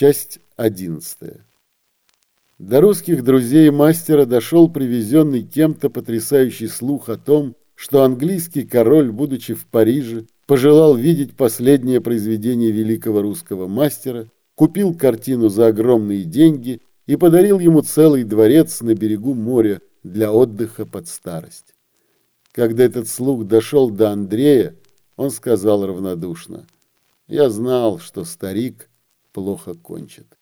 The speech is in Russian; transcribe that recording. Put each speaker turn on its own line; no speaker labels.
Часть одиннадцатая. До русских друзей мастера дошел привезенный кем-то потрясающий слух о том, что английский король, будучи в Париже, пожелал видеть последнее произведение великого русского мастера, купил картину за огромные деньги и подарил ему целый дворец на берегу моря для отдыха под старость. Когда этот слух дошел до Андрея, он сказал равнодушно, «Я знал, что старик плохо кончит».